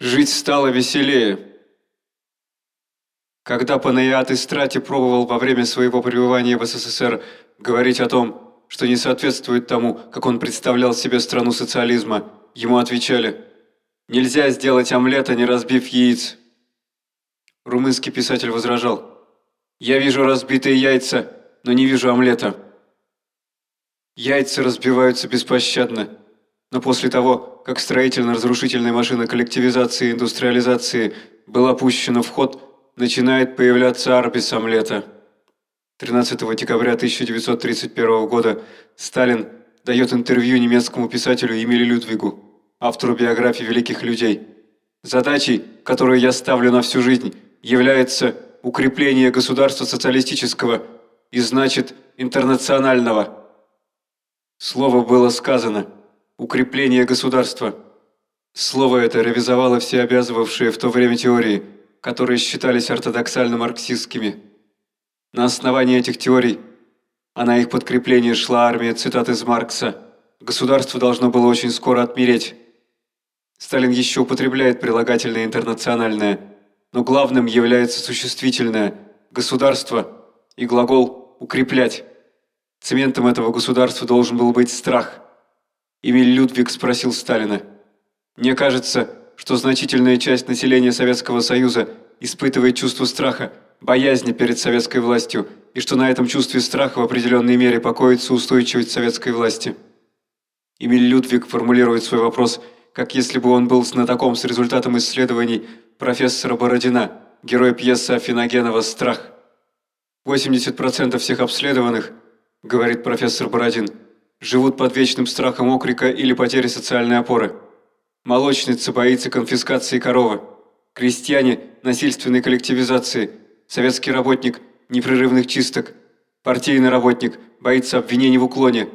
Жить стало веселее. Когда Панайат Истрати пробовал во время своего пребывания в СССР говорить о том, что не соответствует тому, как он представлял себе страну социализма, ему отвечали «Нельзя сделать омлета, не разбив яиц». Румынский писатель возражал «Я вижу разбитые яйца, но не вижу омлета». Яйца разбиваются беспощадно, но после того, как строительно-разрушительная машина коллективизации и индустриализации была пущена в ход, начинает появляться арбис омлета. 13 декабря 1931 года Сталин дает интервью немецкому писателю Эмилю Людвигу, автору биографии великих людей. Задачей, которую я ставлю на всю жизнь, является укрепление государства социалистического и, значит, интернационального. Слово было сказано – укрепление государства. Слово это ревизовало все обязывавшие в то время теории, которые считались ортодоксально-марксистскими. На основании этих теорий, а на их подкрепление шла армия цитат из Маркса, государство должно было очень скоро отмереть. Сталин еще употребляет прилагательное интернациональное, но главным является существительное «государство» и глагол «укреплять». Цементом этого государства должен был быть страх – Эмиль Людвиг спросил Сталина. «Мне кажется, что значительная часть населения Советского Союза испытывает чувство страха, боязни перед советской властью, и что на этом чувстве страха в определенной мере покоится устойчивость советской власти». Эмиль Людвиг формулирует свой вопрос, как если бы он был знатоком с результатом исследований профессора Бородина, героя пьесы Афиногенова «Страх». 80% всех обследованных, говорит профессор Бородин, живут под вечным страхом окрика или потери социальной опоры. Молочница боится конфискации коровы. Крестьяне – насильственной коллективизации. Советский работник – непрерывных чисток. Партийный работник боится обвинений в уклоне.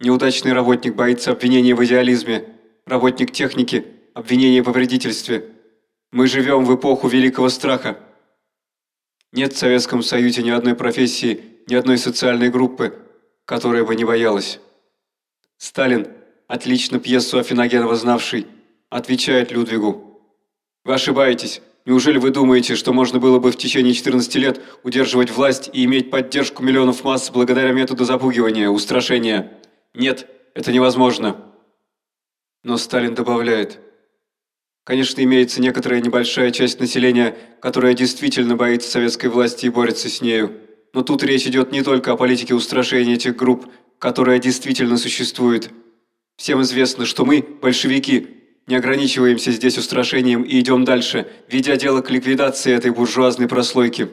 Неудачный работник боится обвинений в идеализме. Работник техники – обвинения в вредительстве. Мы живем в эпоху великого страха. Нет в Советском Союзе ни одной профессии, ни одной социальной группы, которая бы не боялась. Сталин, отлично пьесу Афиногенова знавший, отвечает Людвигу. «Вы ошибаетесь. Неужели вы думаете, что можно было бы в течение 14 лет удерживать власть и иметь поддержку миллионов масс благодаря методу запугивания, устрашения? Нет, это невозможно». Но Сталин добавляет. Конечно, имеется некоторая небольшая часть населения, которая действительно боится советской власти и борется с нею. Но тут речь идет не только о политике устрашения этих групп, которая действительно существует. Всем известно, что мы, большевики, не ограничиваемся здесь устрашением и идем дальше, ведя дело к ликвидации этой буржуазной прослойки.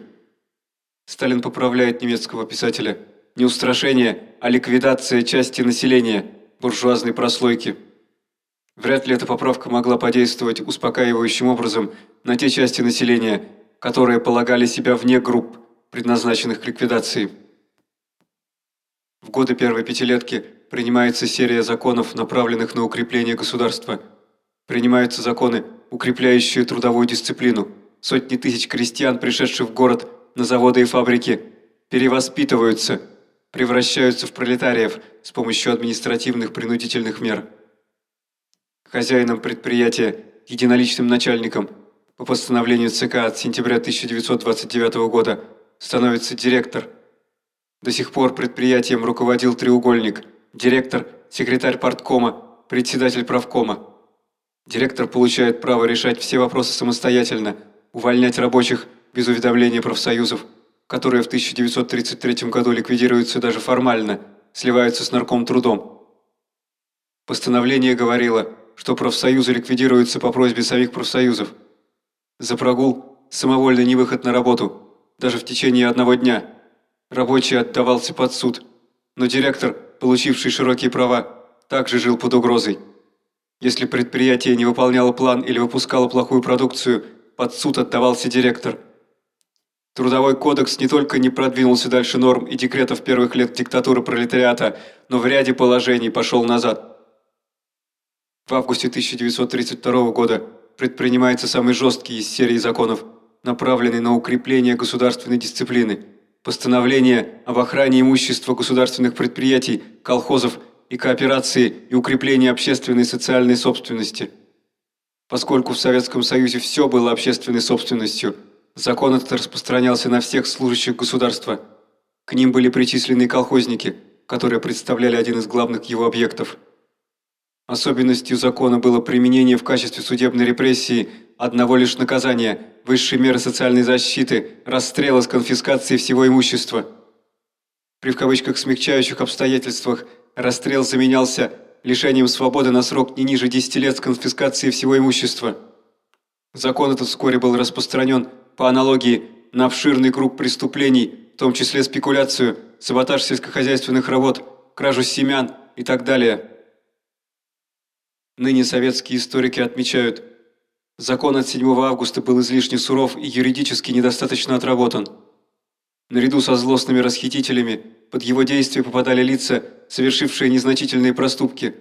Сталин поправляет немецкого писателя. Не устрашение, а ликвидация части населения, буржуазной прослойки. Вряд ли эта поправка могла подействовать успокаивающим образом на те части населения, которые полагали себя вне групп, предназначенных к ликвидации. В годы первой пятилетки принимается серия законов, направленных на укрепление государства. Принимаются законы, укрепляющие трудовую дисциплину. Сотни тысяч крестьян, пришедших в город на заводы и фабрики, перевоспитываются, превращаются в пролетариев с помощью административных принудительных мер. Хозяином предприятия, единоличным начальником, по постановлению ЦК от сентября 1929 года становится директор – до сих пор предприятием руководил треугольник, директор, секретарь парткома, председатель правкома. Директор получает право решать все вопросы самостоятельно, увольнять рабочих без уведомления профсоюзов, которые в 1933 году ликвидируются даже формально, сливаются с нарком трудом. Постановление говорило, что профсоюзы ликвидируются по просьбе самих профсоюзов. За прогул – самовольный невыход на работу, даже в течение одного дня – Рабочий отдавался под суд, но директор, получивший широкие права, также жил под угрозой. Если предприятие не выполняло план или выпускало плохую продукцию, под суд отдавался директор. Трудовой кодекс не только не продвинулся дальше норм и декретов первых лет диктатуры пролетариата, но в ряде положений пошел назад. В августе 1932 года предпринимается самый жесткий из серии законов, направленный на укрепление государственной дисциплины – постановление об охране имущества государственных предприятий, колхозов и кооперации и укреплении общественной и социальной собственности. Поскольку в Советском Союзе все было общественной собственностью, закон этот распространялся на всех служащих государства. К ним были причислены колхозники, которые представляли один из главных его объектов. Особенностью закона было применение в качестве судебной репрессии одного лишь наказания, высшей меры социальной защиты, расстрела с конфискацией всего имущества. При в кавычках смягчающих обстоятельствах расстрел заменялся лишением свободы на срок не ниже 10 лет с конфискацией всего имущества. Закон этот вскоре был распространен по аналогии на обширный круг преступлений, в том числе спекуляцию, саботаж сельскохозяйственных работ, кражу семян и так далее. Ныне советские историки отмечают, закон от 7 августа был излишне суров и юридически недостаточно отработан. Наряду со злостными расхитителями под его действие попадали лица, совершившие незначительные проступки.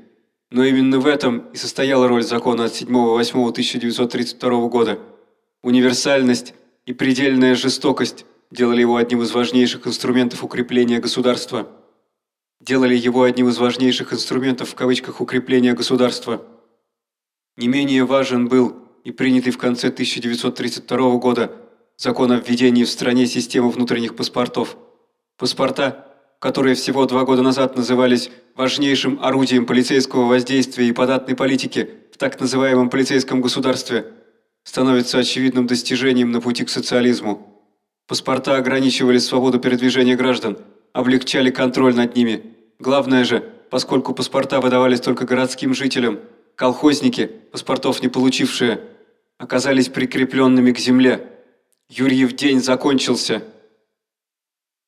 Но именно в этом и состояла роль закона от 7-8-1932 года. Универсальность и предельная жестокость делали его одним из важнейших инструментов укрепления государства. Делали его одним из важнейших инструментов в кавычках укрепления государства. Не менее важен был и принятый в конце 1932 года закон о введении в стране системы внутренних паспортов. Паспорта которые всего два года назад назывались важнейшим орудием полицейского воздействия и податной политики в так называемом полицейском государстве, становятся очевидным достижением на пути к социализму. Паспорта ограничивали свободу передвижения граждан, облегчали контроль над ними. Главное же, поскольку паспорта выдавались только городским жителям, колхозники, паспортов не получившие, оказались прикрепленными к земле. Юрьев день закончился –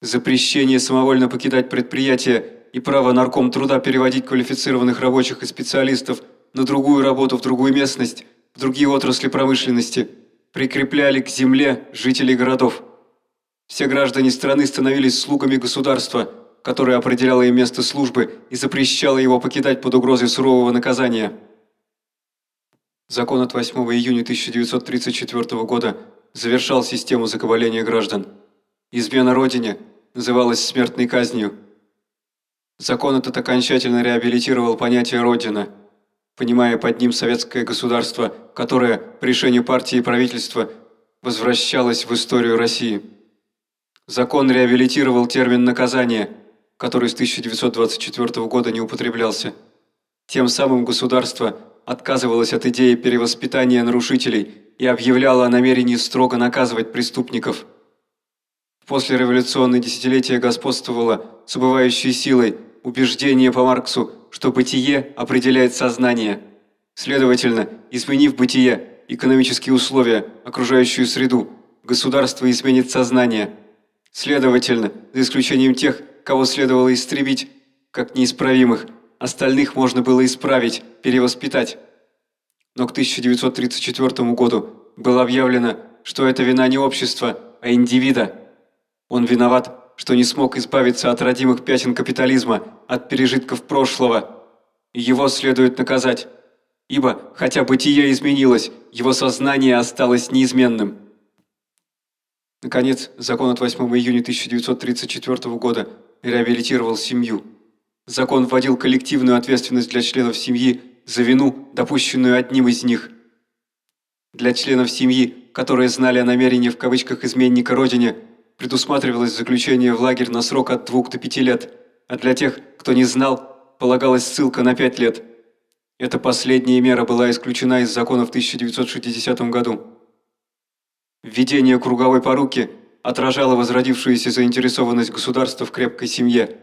Запрещение самовольно покидать предприятие и право нарком труда переводить квалифицированных рабочих и специалистов на другую работу в другую местность, в другие отрасли промышленности, прикрепляли к земле жителей городов. Все граждане страны становились слугами государства, которое определяло им место службы и запрещало его покидать под угрозой сурового наказания. Закон от 8 июня 1934 года завершал систему закабаления граждан. Измена Родине называлась смертной казнью. Закон этот окончательно реабилитировал понятие «Родина», понимая под ним советское государство, которое, по решению партии и правительства, возвращалось в историю России. Закон реабилитировал термин «наказание», который с 1924 года не употреблялся. Тем самым государство отказывалось от идеи перевоспитания нарушителей и объявляло о намерении строго наказывать преступников – После революционной десятилетия господствовало с убывающей силой убеждение по Марксу, что бытие определяет сознание. Следовательно, изменив бытие, экономические условия, окружающую среду, государство изменит сознание. Следовательно, за исключением тех, кого следовало истребить, как неисправимых, остальных можно было исправить, перевоспитать. Но к 1934 году было объявлено, что это вина не общества, а индивида – он виноват, что не смог избавиться от родимых пятен капитализма, от пережитков прошлого. И его следует наказать. Ибо, хотя бытие изменилось, его сознание осталось неизменным. Наконец, закон от 8 июня 1934 года реабилитировал семью. Закон вводил коллективную ответственность для членов семьи за вину, допущенную одним из них. Для членов семьи, которые знали о намерении в кавычках изменника Родине, предусматривалось заключение в лагерь на срок от двух до пяти лет, а для тех, кто не знал, полагалась ссылка на пять лет. Эта последняя мера была исключена из закона в 1960 году. Введение круговой поруки отражало возродившуюся заинтересованность государства в крепкой семье.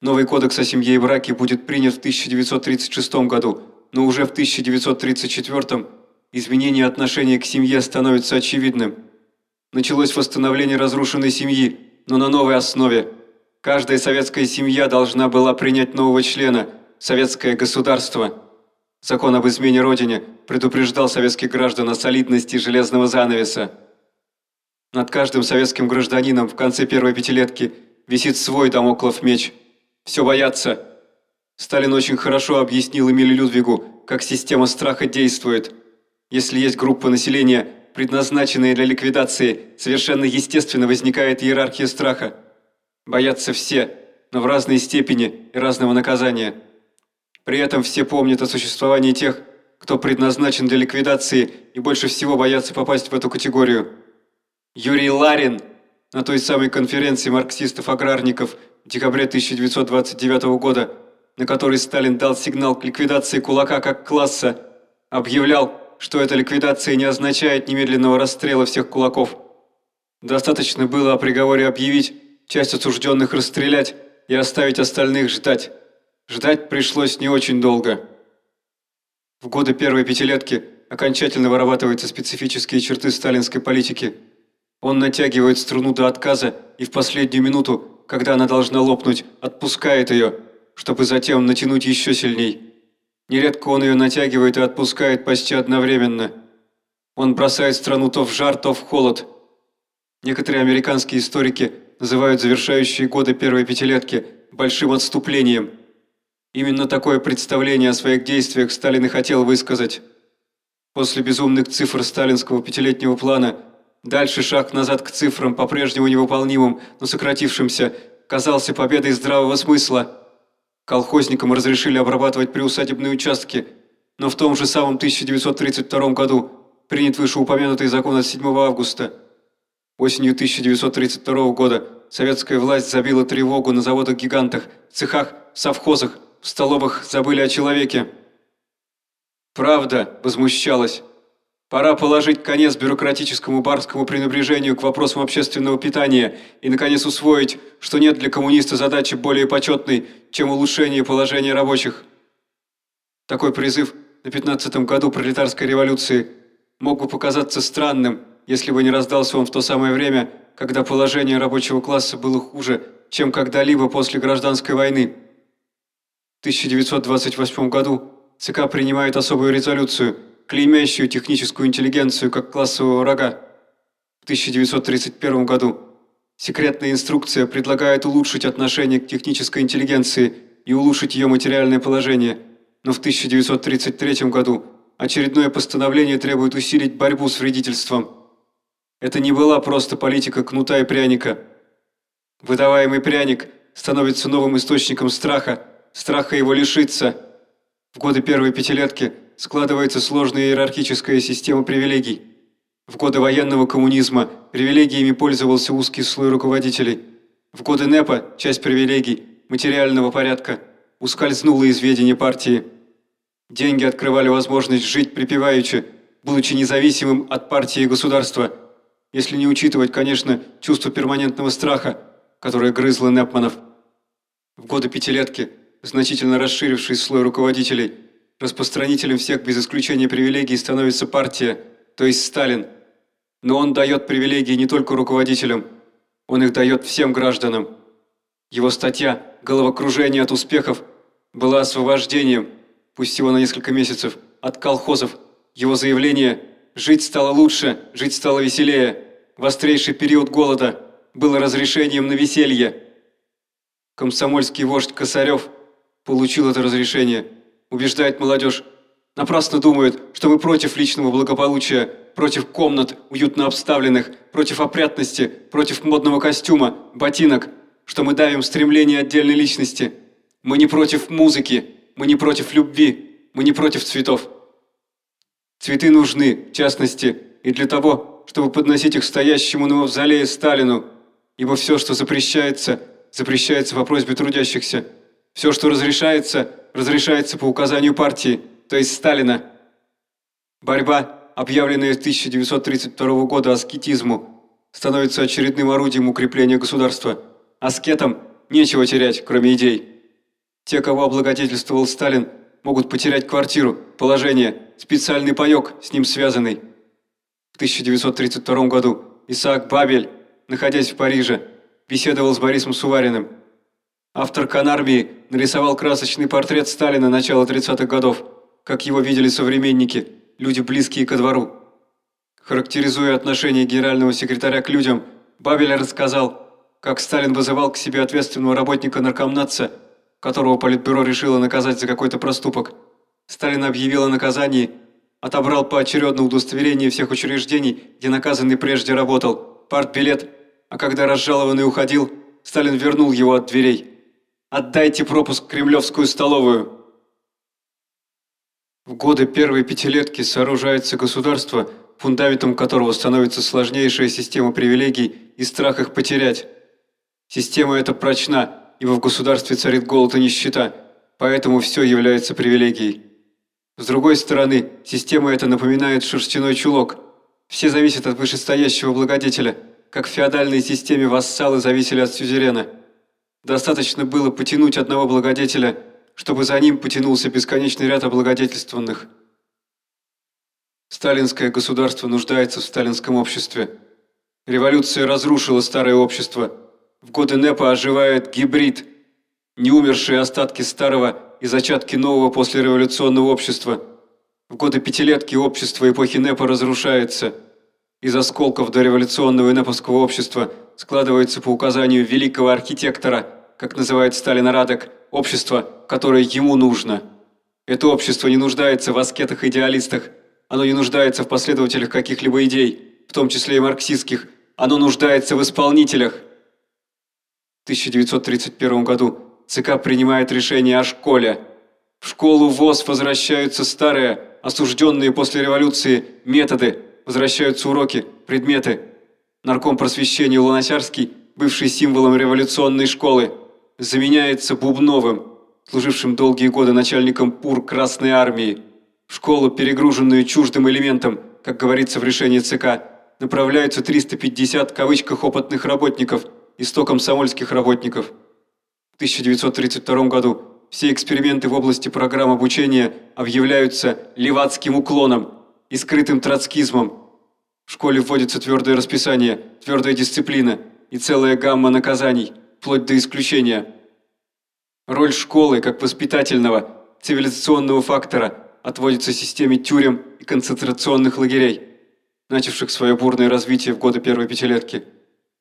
Новый кодекс о семье и браке будет принят в 1936 году, но уже в 1934 изменение отношения к семье становится очевидным – Началось восстановление разрушенной семьи, но на новой основе. Каждая советская семья должна была принять нового члена – советское государство. Закон об измене Родине предупреждал советских граждан о солидности железного занавеса. Над каждым советским гражданином в конце первой пятилетки висит свой домоклов меч. Все боятся. Сталин очень хорошо объяснил Эмилю Людвигу, как система страха действует. Если есть группа населения – предназначенные для ликвидации, совершенно естественно возникает иерархия страха. Боятся все, но в разной степени и разного наказания. При этом все помнят о существовании тех, кто предназначен для ликвидации и больше всего боятся попасть в эту категорию. Юрий Ларин на той самой конференции марксистов-аграрников декабре 1929 года, на которой Сталин дал сигнал к ликвидации кулака как класса, объявлял, что эта ликвидация не означает немедленного расстрела всех кулаков. Достаточно было о приговоре объявить, часть осужденных расстрелять и оставить остальных ждать. Ждать пришлось не очень долго. В годы первой пятилетки окончательно вырабатываются специфические черты сталинской политики. Он натягивает струну до отказа и в последнюю минуту, когда она должна лопнуть, отпускает ее, чтобы затем натянуть еще сильней. Нередко он ее натягивает и отпускает почти одновременно. Он бросает страну то в жар, то в холод. Некоторые американские историки называют завершающие годы первой пятилетки большим отступлением – Именно такое представление о своих действиях Сталин и хотел высказать. После безумных цифр сталинского пятилетнего плана дальше шаг назад к цифрам, по-прежнему невыполнимым, но сократившимся, казался победой здравого смысла. Колхозникам разрешили обрабатывать приусадебные участки, но в том же самом 1932 году принят вышеупомянутый закон от 7 августа. Осенью 1932 года советская власть забила тревогу на заводах-гигантах, цехах, совхозах, в столовых забыли о человеке. Правда возмущалась. Пора положить конец бюрократическому барскому пренебрежению к вопросам общественного питания и, наконец, усвоить, что нет для коммуниста задачи более почетной, чем улучшение положения рабочих. Такой призыв на 15-м году пролетарской революции мог бы показаться странным, если бы не раздался он в то самое время, когда положение рабочего класса было хуже, чем когда-либо после гражданской войны. 1928 году ЦК принимает особую резолюцию, клеймящую техническую интеллигенцию как классового врага. В 1931 году секретная инструкция предлагает улучшить отношение к технической интеллигенции и улучшить ее материальное положение, но в 1933 году очередное постановление требует усилить борьбу с вредительством. Это не была просто политика кнута и пряника. Выдаваемый пряник становится новым источником страха, страха его лишиться. В годы первой пятилетки складывается сложная иерархическая система привилегий. В годы военного коммунизма привилегиями пользовался узкий слой руководителей. В годы НЭПа часть привилегий, материального порядка, ускользнула из ведения партии. Деньги открывали возможность жить припеваючи, будучи независимым от партии и государства, если не учитывать, конечно, чувство перманентного страха, которое грызло Непманов. В годы пятилетки – значительно расширивший слой руководителей. Распространителем всех без исключения привилегий становится партия, то есть Сталин. Но он дает привилегии не только руководителям, он их дает всем гражданам. Его статья «Головокружение от успехов» была освобождением, пусть всего на несколько месяцев, от колхозов. Его заявление «Жить стало лучше, жить стало веселее», в острейший период голода было разрешением на веселье. Комсомольский вождь Косарев – получил это разрешение. Убеждает молодежь. Напрасно думают, что мы против личного благополучия, против комнат, уютно обставленных, против опрятности, против модного костюма, ботинок, что мы давим стремление отдельной личности. Мы не против музыки, мы не против любви, мы не против цветов. Цветы нужны, в частности, и для того, чтобы подносить их стоящему на мавзолее Сталину, ибо все, что запрещается, запрещается по просьбе трудящихся. Все, что разрешается, разрешается по указанию партии, то есть Сталина. Борьба, объявленная с 1932 года аскетизму, становится очередным орудием укрепления государства. Аскетам нечего терять, кроме идей. Те, кого облагодетельствовал Сталин, могут потерять квартиру, положение, специальный паёк, с ним связанный. В 1932 году Исаак Бабель, находясь в Париже, беседовал с Борисом Сувариным. Автор «Канармии» нарисовал красочный портрет Сталина начала 30-х годов, как его видели современники, люди близкие ко двору. Характеризуя отношение генерального секретаря к людям, Бабель рассказал, как Сталин вызывал к себе ответственного работника наркомнатца, которого Политбюро решило наказать за какой-то проступок. Сталин объявил о наказании, отобрал поочередно удостоверение всех учреждений, где наказанный прежде работал, партбилет, а когда разжалованный уходил, Сталин вернул его от дверей. Отдайте пропуск в кремлевскую столовую!» В годы первой пятилетки сооружается государство, фундаментом которого становится сложнейшая система привилегий и страх их потерять. Система эта прочна, ибо в государстве царит голод и нищета, поэтому все является привилегией. С другой стороны, система эта напоминает шерстяной чулок. Все зависят от вышестоящего благодетеля, как в феодальной системе вассалы зависели от сюзерена. Достаточно было потянуть одного благодетеля, чтобы за ним потянулся бесконечный ряд облагодетельствованных. Сталинское государство нуждается в сталинском обществе. Революция разрушила старое общество. В годы НЭПа оживает гибрид, неумершие остатки старого и зачатки нового послереволюционного общества. В годы пятилетки общество эпохи НЭПа разрушается. Из осколков дореволюционного и НЭПовского общества складывается по указанию великого архитектора, как называет Сталин Радок, общество, которое ему нужно. Это общество не нуждается в аскетах-идеалистах, оно не нуждается в последователях каких-либо идей, в том числе и марксистских, оно нуждается в исполнителях. В 1931 году ЦК принимает решение о школе. В школу ВОЗ возвращаются старые, осужденные после революции, методы, возвращаются уроки, предметы. Нарком просвещения Луносярский, бывший символом революционной школы, заменяется Бубновым, служившим долгие годы начальником ПУР Красной Армии. Школу, перегруженную чуждым элементом, как говорится в решении ЦК, направляются 350 в кавычках опытных работников и 100 комсомольских работников. В 1932 году все эксперименты в области программ обучения объявляются левацким уклоном и скрытым троцкизмом. В школе вводится твердое расписание, твердая дисциплина и целая гамма наказаний, вплоть до исключения. Роль школы как воспитательного, цивилизационного фактора отводится системе тюрем и концентрационных лагерей, начавших свое бурное развитие в годы первой пятилетки.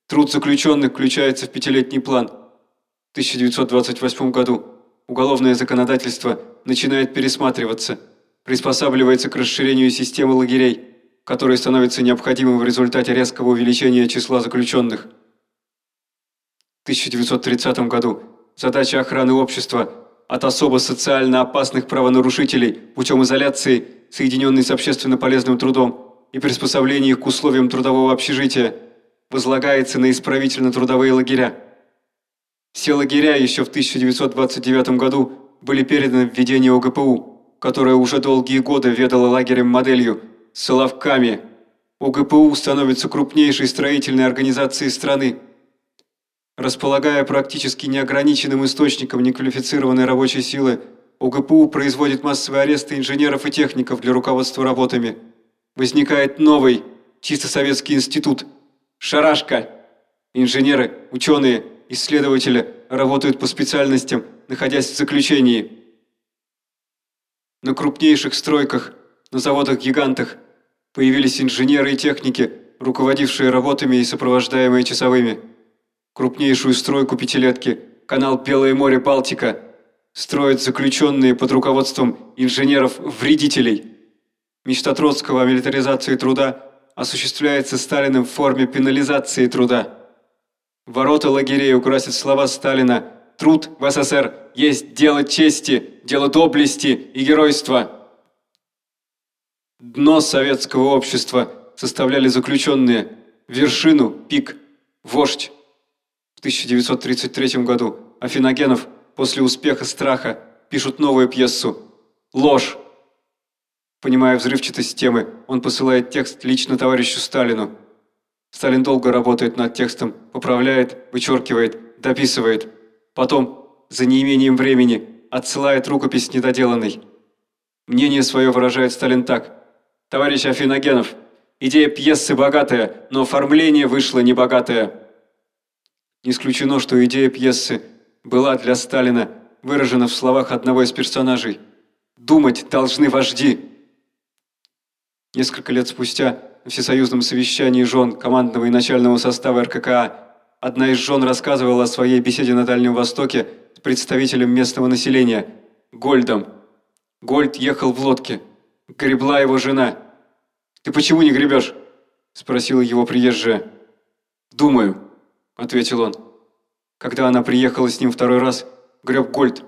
Труд заключенных включается в пятилетний план. В 1928 году уголовное законодательство начинает пересматриваться, приспосабливается к расширению системы лагерей, которое становится необходимым в результате резкого увеличения числа заключенных. В 1930 году задача охраны общества от особо социально опасных правонарушителей путем изоляции, соединенной с общественно полезным трудом и приспособления их к условиям трудового общежития, возлагается на исправительно-трудовые лагеря. Все лагеря еще в 1929 году были переданы в ведение ОГПУ, которое уже долгие годы ведало лагерем моделью с Соловками. ОГПУ становится крупнейшей строительной организацией страны. Располагая практически неограниченным источником неквалифицированной рабочей силы, ОГПУ производит массовые аресты инженеров и техников для руководства работами. Возникает новый, чисто советский институт – «Шарашка». Инженеры, ученые, исследователи работают по специальностям, находясь в заключении. На крупнейших стройках, на заводах-гигантах появились инженеры и техники, руководившие работами и сопровождаемые часовыми. Крупнейшую стройку пятилетки, канал Белое море-Балтика, строят заключенные под руководством инженеров-вредителей. Мечта Троцкого о милитаризации труда осуществляется Сталиным в форме пенализации труда. Ворота лагерей украсят слова Сталина «Труд в СССР есть дело чести, дело доблести и геройства». Дно советского общества составляли заключенные, вершину – пик, вождь. В 1933 году Афиногенов после успеха «Страха» пишут новую пьесу «Ложь». Понимая взрывчатость темы, он посылает текст лично товарищу Сталину. Сталин долго работает над текстом, поправляет, вычеркивает, дописывает. Потом, за неимением времени, отсылает рукопись недоделанной. Мнение свое выражает Сталин так. «Товарищ Афиногенов, идея пьесы богатая, но оформление вышло небогатое». Не исключено, что идея пьесы была для Сталина выражена в словах одного из персонажей. «Думать должны вожди». Несколько лет спустя на всесоюзном совещании жен командного и начального состава РККА одна из жен рассказывала о своей беседе на Дальнем Востоке с представителем местного населения, Гольдом. Гольд ехал в лодке. Гребла его жена. «Ты почему не гребешь?» – спросила его приезжая. «Думаю», – ответил он. Когда она приехала с ним второй раз, греб Гольд,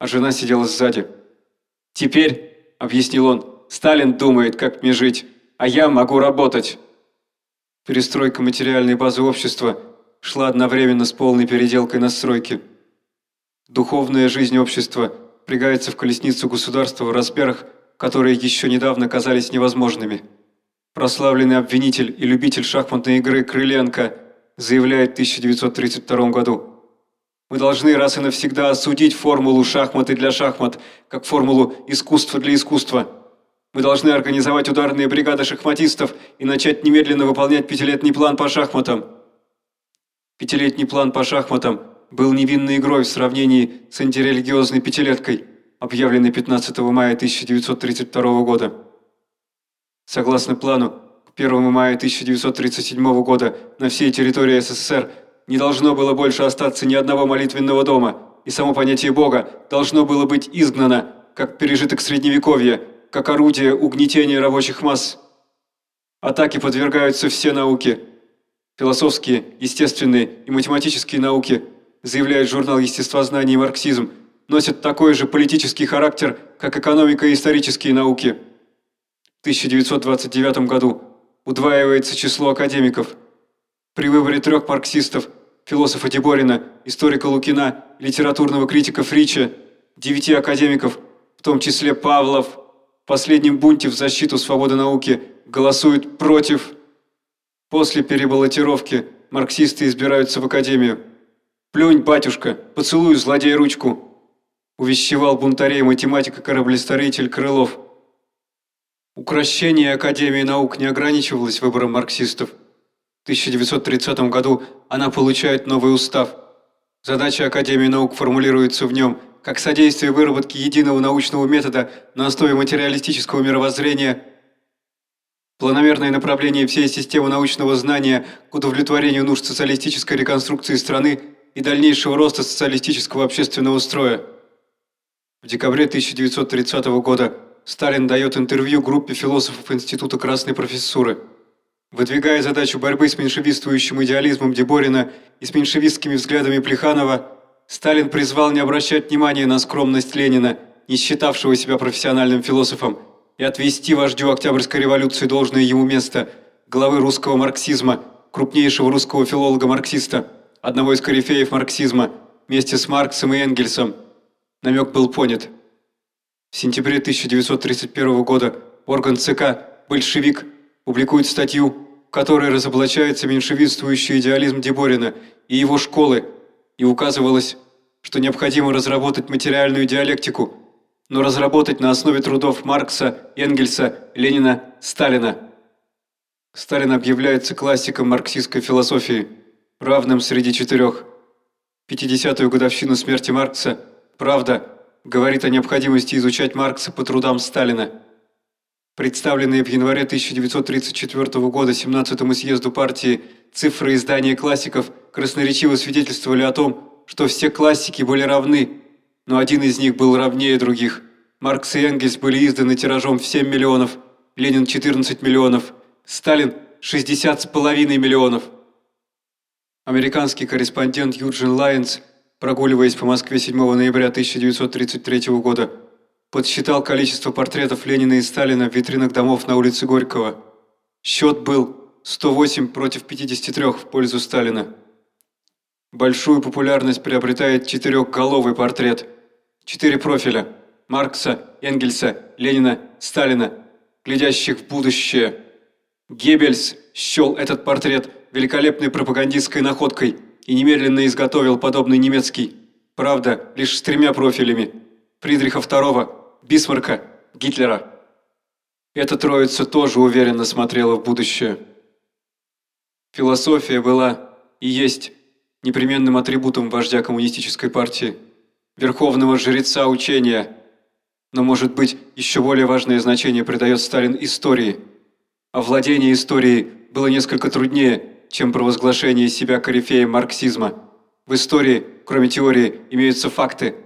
а жена сидела сзади. Теперь, объяснил он. «Сталин думает, как мне жить, а я могу работать». Перестройка материальной базы общества шла одновременно с полной переделкой настройки. Духовная жизнь общества впрягается в колесницу государства в размерах, которые еще недавно казались невозможными. Прославленный обвинитель и любитель шахматной игры Крыленко заявляет в 1932 году. Мы должны раз и навсегда осудить формулу «шахматы для шахмат» как формулу «искусство для искусства». Мы должны организовать ударные бригады шахматистов и начать немедленно выполнять пятилетний план по шахматам. Пятилетний план по шахматам был невинной игрой в сравнении с антирелигиозной пятилеткой, объявленной 15 мая 1932 года. Согласно плану, к 1 мая 1937 года на всей территории СССР не должно было больше остаться ни одного молитвенного дома, и само понятие Бога должно было быть изгнано, как пережиток Средневековья, как орудие угнетения рабочих масс. Атаке подвергаются все науки. Философские, естественные и математические науки, заявляет журнал «Естествознание и марксизм», носят такой же политический характер, как экономика и исторические науки. В 1929 году удваивается число академиков. При выборе трех марксистов, философа Деборина, историка Лукина, литературного критика Фрича, девяти академиков, в том числе Павлов, в последнем бунте в защиту свободы науки голосуют против. После перебаллотировки марксисты избираются в академию. «Плюнь, батюшка, поцелуй злодей ручку!» Увещевал бунтарей математик и кораблестроитель Крылов. Укращение Академии наук не ограничивалось выбором марксистов. В 1930 году она получает новый устав. Задача Академии наук формулируется в нем как содействие выработке единого научного метода на основе материалистического мировоззрения, планомерное направление всей системы научного знания к удовлетворению нужд социалистической реконструкции страны и дальнейшего роста социалистического общественного строя. В декабре 1930 года Сталин дает интервью группе философов Института Красной Профессуры. Выдвигая задачу борьбы с меньшевистующим идеализмом Деборина и с меньшевистскими взглядами Плеханова, Сталин призвал не обращать внимания на скромность Ленина, не считавшего себя профессиональным философом, и отвести вождю Октябрьской революции должное ему место, главы русского марксизма, крупнейшего русского филолога-марксиста, одного из корифеев марксизма, вместе с Марксом и Энгельсом. Намек был понят. В сентябре 1931 года орган ЦК «Большевик» публикует статью, в которой разоблачается меньшевистствующий идеализм Деборина и его школы, и указывалось, что необходимо разработать материальную диалектику, но разработать на основе трудов Маркса, Энгельса, Ленина, Сталина. Сталин объявляется классиком марксистской философии, равным среди четырех. 50-ю годовщину смерти Маркса «Правда» говорит о необходимости изучать Маркса по трудам Сталина. Представленные в январе 1934 года 17-му съезду партии цифры издания классиков красноречиво свидетельствовали о том, что все классики были равны, но один из них был равнее других. Маркс и Энгельс были изданы тиражом в 7 миллионов, Ленин 14 миллионов, Сталин 60 с половиной миллионов. Американский корреспондент Юджин Лайенс – прогуливаясь по Москве 7 ноября 1933 года, подсчитал количество портретов Ленина и Сталина в витринах домов на улице Горького. Счет был 108 против 53 в пользу Сталина. Большую популярность приобретает четырехголовый портрет. Четыре профиля – Маркса, Энгельса, Ленина, Сталина, глядящих в будущее. Геббельс счел этот портрет великолепной пропагандистской находкой – и немедленно изготовил подобный немецкий, правда, лишь с тремя профилями – Фридриха II, Бисмарка, Гитлера. Эта троица тоже уверенно смотрела в будущее. Философия была и есть непременным атрибутом вождя коммунистической партии, верховного жреца учения. Но, может быть, еще более важное значение придает Сталин истории. А владение историей было несколько труднее – чем провозглашение себя корифеем марксизма. В истории, кроме теории, имеются факты.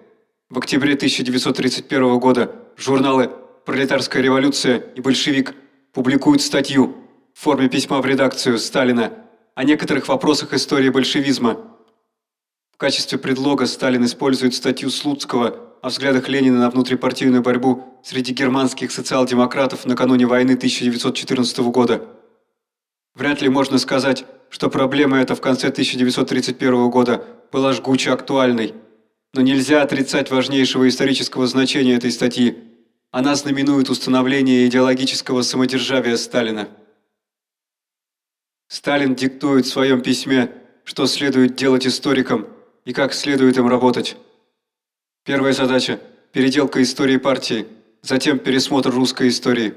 В октябре 1931 года журналы «Пролетарская революция» и «Большевик» публикуют статью в форме письма в редакцию Сталина о некоторых вопросах истории большевизма. В качестве предлога Сталин использует статью Слуцкого о взглядах Ленина на внутрипартийную борьбу среди германских социал-демократов накануне войны 1914 года. Вряд ли можно сказать, что проблема эта в конце 1931 года была жгуче актуальной. Но нельзя отрицать важнейшего исторического значения этой статьи. Она знаменует установление идеологического самодержавия Сталина. Сталин диктует в своем письме, что следует делать историкам и как следует им работать. Первая задача – переделка истории партии, затем пересмотр русской истории.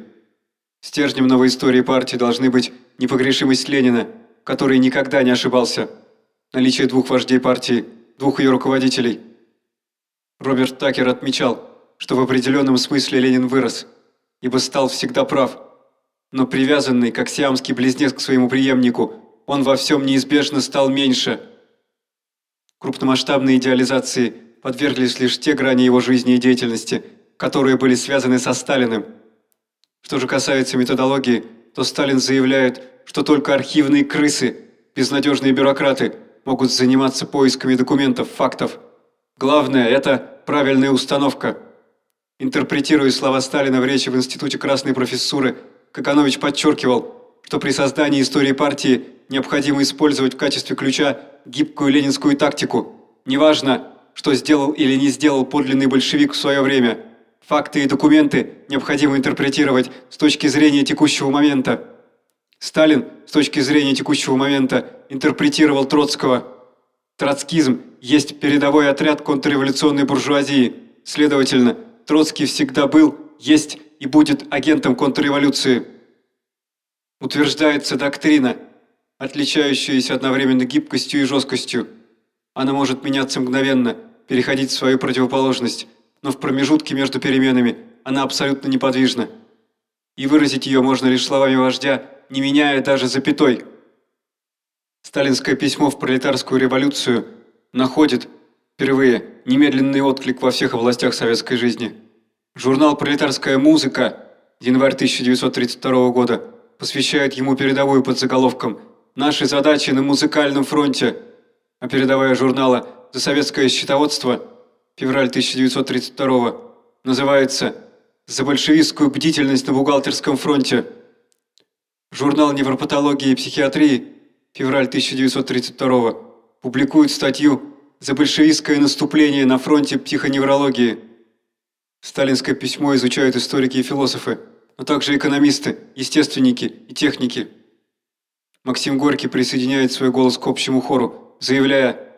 Стержнем новой истории партии должны быть непогрешимость Ленина, который никогда не ошибался, наличие двух вождей партии, двух ее руководителей. Роберт Такер отмечал, что в определенном смысле Ленин вырос, ибо стал всегда прав. Но привязанный, как сиамский близнец к своему преемнику, он во всем неизбежно стал меньше. Крупномасштабной идеализации – подверглись лишь те грани его жизни и деятельности, которые были связаны со Сталиным. Что же касается методологии, то Сталин заявляет, что только архивные крысы, безнадежные бюрократы, могут заниматься поисками документов, фактов. Главное – это правильная установка. Интерпретируя слова Сталина в речи в Институте Красной Профессуры, Коканович подчеркивал, что при создании истории партии необходимо использовать в качестве ключа гибкую ленинскую тактику. Неважно, что сделал или не сделал подлинный большевик в свое время. Факты и документы необходимо интерпретировать с точки зрения текущего момента. Сталин с точки зрения текущего момента интерпретировал Троцкого. Троцкизм есть передовой отряд контрреволюционной буржуазии. Следовательно, Троцкий всегда был, есть и будет агентом контрреволюции. Утверждается доктрина, отличающаяся одновременно гибкостью и жесткостью. Она может меняться мгновенно – переходить в свою противоположность, но в промежутке между переменами она абсолютно неподвижна. И выразить ее можно лишь словами вождя, не меняя даже запятой. Сталинское письмо в пролетарскую революцию находит, впервые, немедленный отклик во всех областях советской жизни. Журнал «Пролетарская музыка» январь 1932 года посвящает ему передовую под заголовком «Наши задачи на музыкальном фронте», а передовая журнала за советское счетоводство, февраль 1932 называется «За большевистскую бдительность на бухгалтерском фронте». Журнал невропатологии и психиатрии, февраль 1932 публикует статью «За большевистское наступление на фронте психоневрологии». Сталинское письмо изучают историки и философы, но также экономисты, естественники и техники. Максим Горький присоединяет свой голос к общему хору, заявляя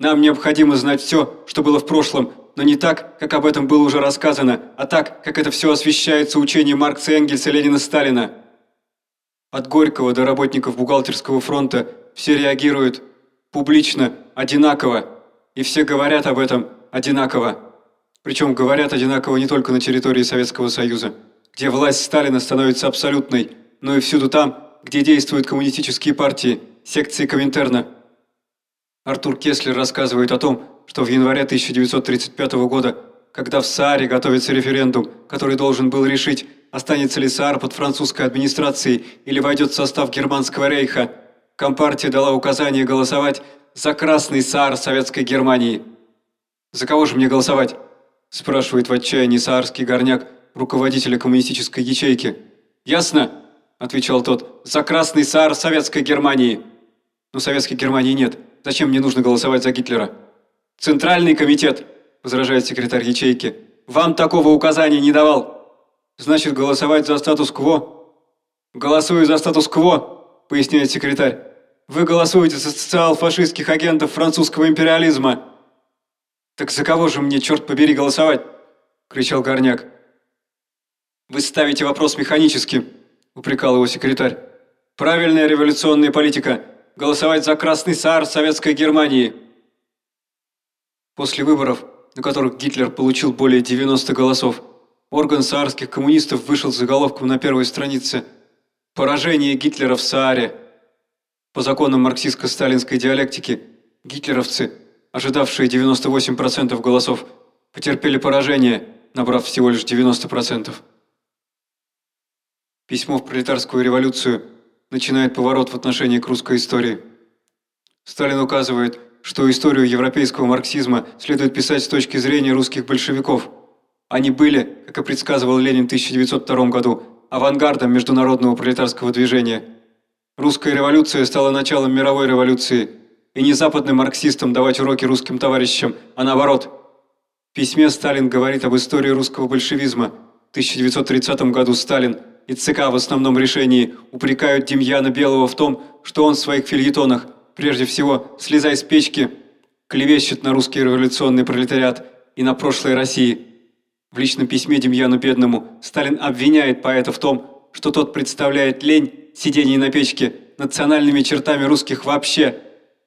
нам необходимо знать все, что было в прошлом, но не так, как об этом было уже рассказано, а так, как это все освещается учением Маркса Энгельса, Ленина, Сталина. От Горького до работников бухгалтерского фронта все реагируют публично, одинаково, и все говорят об этом одинаково. Причем говорят одинаково не только на территории Советского Союза, где власть Сталина становится абсолютной, но и всюду там, где действуют коммунистические партии, секции Коминтерна – Артур Кеслер рассказывает о том, что в январе 1935 года, когда в Сааре готовится референдум, который должен был решить, останется ли Саар под французской администрацией или войдет в состав Германского рейха, Компартия дала указание голосовать за красный Саар Советской Германии. «За кого же мне голосовать?» – спрашивает в отчаянии саарский горняк руководителя коммунистической ячейки. «Ясно?» – отвечал тот. «За красный Саар Советской Германии». «Но Советской Германии нет». Зачем мне нужно голосовать за Гитлера? Центральный комитет, возражает секретарь ячейки, вам такого указания не давал. Значит, голосовать за статус-кво? Голосую за статус-кво, поясняет секретарь. Вы голосуете за социал-фашистских агентов французского империализма. Так за кого же мне, черт побери, голосовать? кричал Горняк. Вы ставите вопрос механически, упрекал его секретарь. Правильная революционная политика – голосовать за Красный Саар Советской Германии. После выборов, на которых Гитлер получил более 90 голосов, орган саарских коммунистов вышел с заголовком на первой странице «Поражение Гитлера в Сааре». По законам марксистско-сталинской диалектики, гитлеровцы, ожидавшие 98% голосов, потерпели поражение, набрав всего лишь 90%. Письмо в пролетарскую революцию – начинает поворот в отношении к русской истории. Сталин указывает, что историю европейского марксизма следует писать с точки зрения русских большевиков. Они были, как и предсказывал Ленин в 1902 году, авангардом международного пролетарского движения. Русская революция стала началом мировой революции, и не западным марксистам давать уроки русским товарищам, а наоборот. В письме Сталин говорит об истории русского большевизма. В 1930 году Сталин и ЦК в основном решении упрекают Демьяна Белого в том, что он в своих фильетонах, прежде всего «Слезай с печки», клевещет на русский революционный пролетариат и на прошлое России. В личном письме Демьяну Бедному Сталин обвиняет поэта в том, что тот представляет лень, сидение на печке, национальными чертами русских вообще,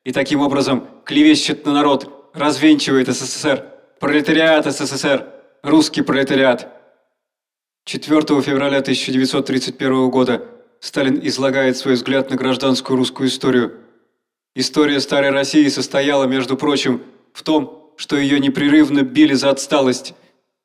и таким образом клевещет на народ, развенчивает СССР, пролетариат СССР, русский пролетариат. 4 февраля 1931 года Сталин излагает свой взгляд на гражданскую русскую историю. История старой России состояла, между прочим, в том, что ее непрерывно били за отсталость.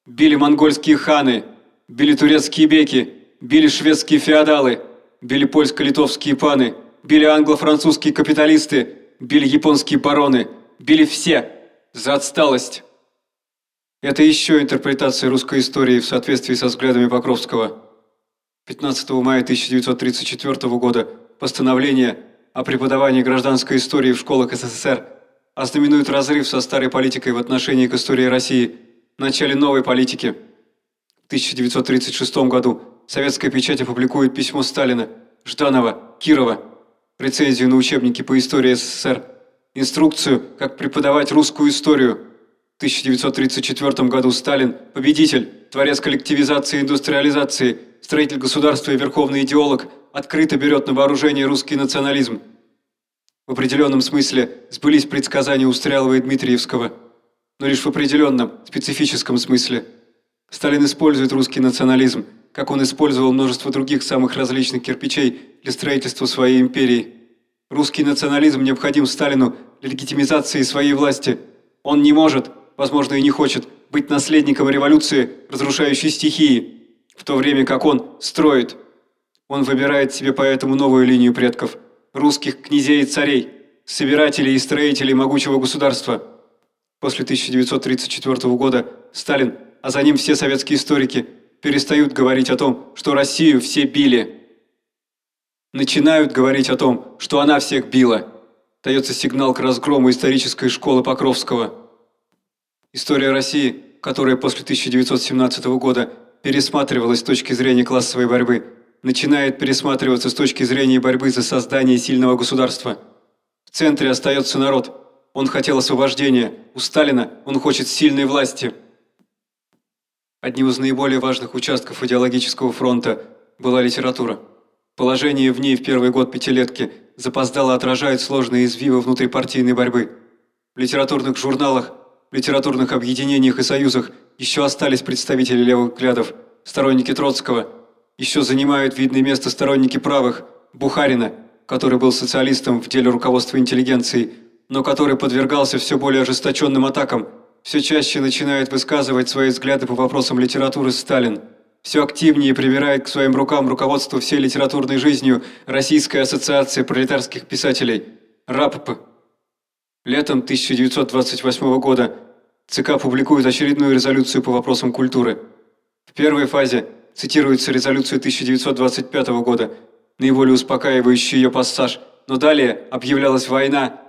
Били монгольские ханы, били турецкие беки, били шведские феодалы, били польско-литовские паны, били англо-французские капиталисты, били японские бароны, били все за отсталость. Это еще интерпретация русской истории в соответствии со взглядами Покровского. 15 мая 1934 года постановление о преподавании гражданской истории в школах СССР ознаменует разрыв со старой политикой в отношении к истории России, начале новой политики. В 1936 году советская печать опубликует письмо Сталина, Жданова, Кирова, рецензию на учебники по истории СССР, инструкцию, как преподавать русскую историю – 1934 году Сталин – победитель, творец коллективизации и индустриализации, строитель государства и верховный идеолог, открыто берет на вооружение русский национализм. В определенном смысле сбылись предсказания Устрялова и Дмитриевского, но лишь в определенном, специфическом смысле. Сталин использует русский национализм, как он использовал множество других самых различных кирпичей для строительства своей империи. Русский национализм необходим Сталину для легитимизации своей власти. Он не может, возможно, и не хочет быть наследником революции, разрушающей стихии, в то время как он строит. Он выбирает себе поэтому новую линию предков – русских князей и царей, собирателей и строителей могучего государства. После 1934 года Сталин, а за ним все советские историки, перестают говорить о том, что Россию все били. Начинают говорить о том, что она всех била. Дается сигнал к разгрому исторической школы Покровского – История России, которая после 1917 года пересматривалась с точки зрения классовой борьбы, начинает пересматриваться с точки зрения борьбы за создание сильного государства. В центре остается народ. Он хотел освобождения. У Сталина он хочет сильной власти. Одним из наиболее важных участков идеологического фронта была литература. Положение в ней в первый год пятилетки запоздало отражает сложные извивы внутрипартийной борьбы. В литературных журналах литературных объединениях и союзах еще остались представители левых взглядов, сторонники Троцкого. Еще занимают видное место сторонники правых, Бухарина, который был социалистом в деле руководства интеллигенцией, но который подвергался все более ожесточенным атакам, все чаще начинает высказывать свои взгляды по вопросам литературы Сталин. Все активнее прибирает к своим рукам руководство всей литературной жизнью Российская ассоциация пролетарских писателей, РАПП. Летом 1928 года ЦК публикует очередную резолюцию по вопросам культуры. В первой фазе цитируется резолюция 1925 года, наиболее успокаивающий ее пассаж, но далее объявлялась война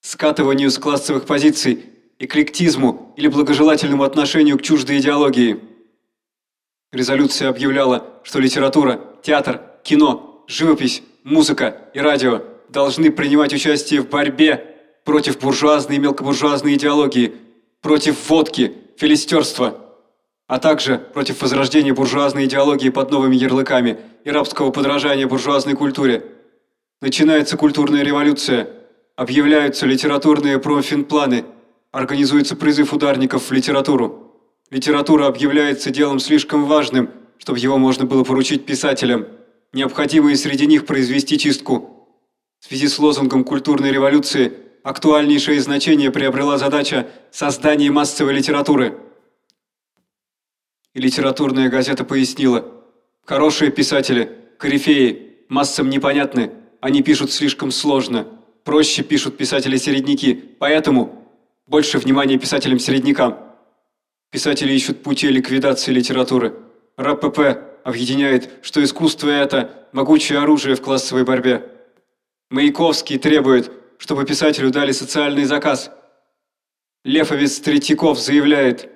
скатыванию с классовых позиций, эклектизму или благожелательному отношению к чуждой идеологии. Резолюция объявляла, что литература, театр, кино, живопись, музыка и радио должны принимать участие в борьбе против буржуазной и мелкобуржуазной идеологии, против водки, филистерства, а также против возрождения буржуазной идеологии под новыми ярлыками и рабского подражания буржуазной культуре. Начинается культурная революция, объявляются литературные промфинпланы, организуется призыв ударников в литературу. Литература объявляется делом слишком важным, чтобы его можно было поручить писателям. Необходимо и среди них произвести чистку. В связи с лозунгом культурной революции – актуальнейшее значение приобрела задача создания массовой литературы. И литературная газета пояснила, хорошие писатели, корифеи, массам непонятны, они пишут слишком сложно. проще пишут писатели-середняки, поэтому больше внимания писателям-середнякам. Писатели ищут пути ликвидации литературы. РАПП объединяет, что искусство – это могучее оружие в классовой борьбе. Маяковский требует, чтобы писателю дали социальный заказ. Лефовец Третьяков заявляет,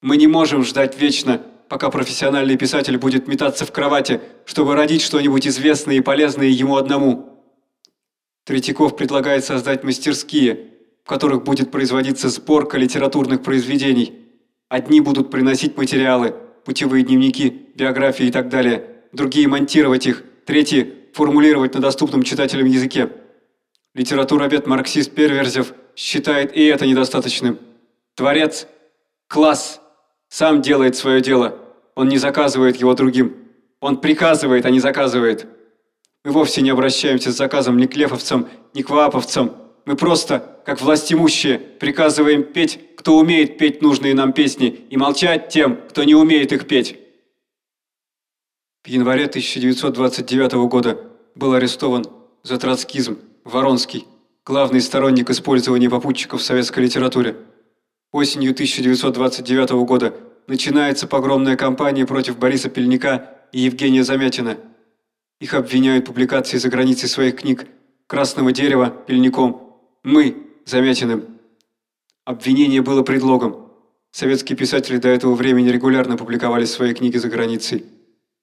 «Мы не можем ждать вечно, пока профессиональный писатель будет метаться в кровати, чтобы родить что-нибудь известное и полезное ему одному». Третьяков предлагает создать мастерские, в которых будет производиться сборка литературных произведений. Одни будут приносить материалы, путевые дневники, биографии и так далее, другие монтировать их, третьи формулировать на доступном читателям языке. Литературовед марксист Перверзев считает и это недостаточным. Творец, класс, сам делает свое дело. Он не заказывает его другим. Он приказывает, а не заказывает. Мы вовсе не обращаемся с заказом ни к лефовцам, ни к вааповцам. Мы просто, как властимущие, приказываем петь, кто умеет петь нужные нам песни, и молчать тем, кто не умеет их петь. В январе 1929 года был арестован за троцкизм Воронский, главный сторонник использования попутчиков в советской литературе. Осенью 1929 года начинается погромная кампания против Бориса Пельника и Евгения Замятина. Их обвиняют в публикации за границей своих книг «Красного дерева» Пельником, «Мы» Замятиным. Обвинение было предлогом. Советские писатели до этого времени регулярно публиковали свои книги за границей.